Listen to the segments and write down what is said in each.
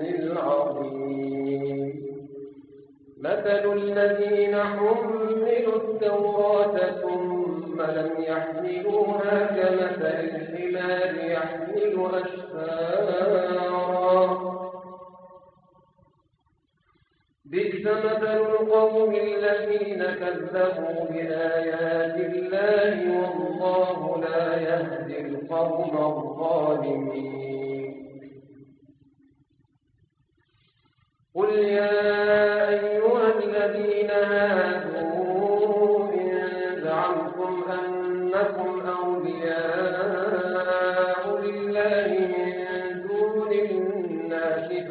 العظيم. مثل الذين حملوا التوراة ثم لم يحملوها كمثل الحمار يحمل أسفارا بئس مثل القوم الذين كذبوا بآيات الله والله لا يهدي القوم الظالمين.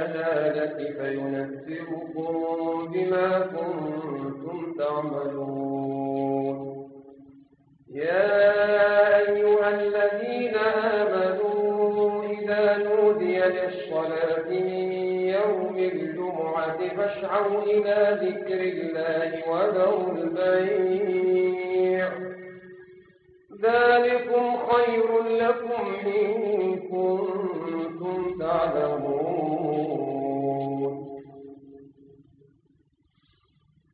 الغيب والشهادة فينبئكم بما كنتم تعملون. يا أيها الذين آمنوا إذا نودي للصلاة من يوم الجمعة فاسعوا إلى ذكر الله وذروا البيع. ذلكم خير لكم إن كنتم تعلمون.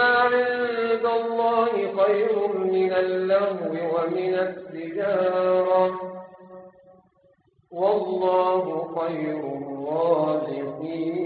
عند الله خير من اللهو ومن التجارة. والله خير الرازقين.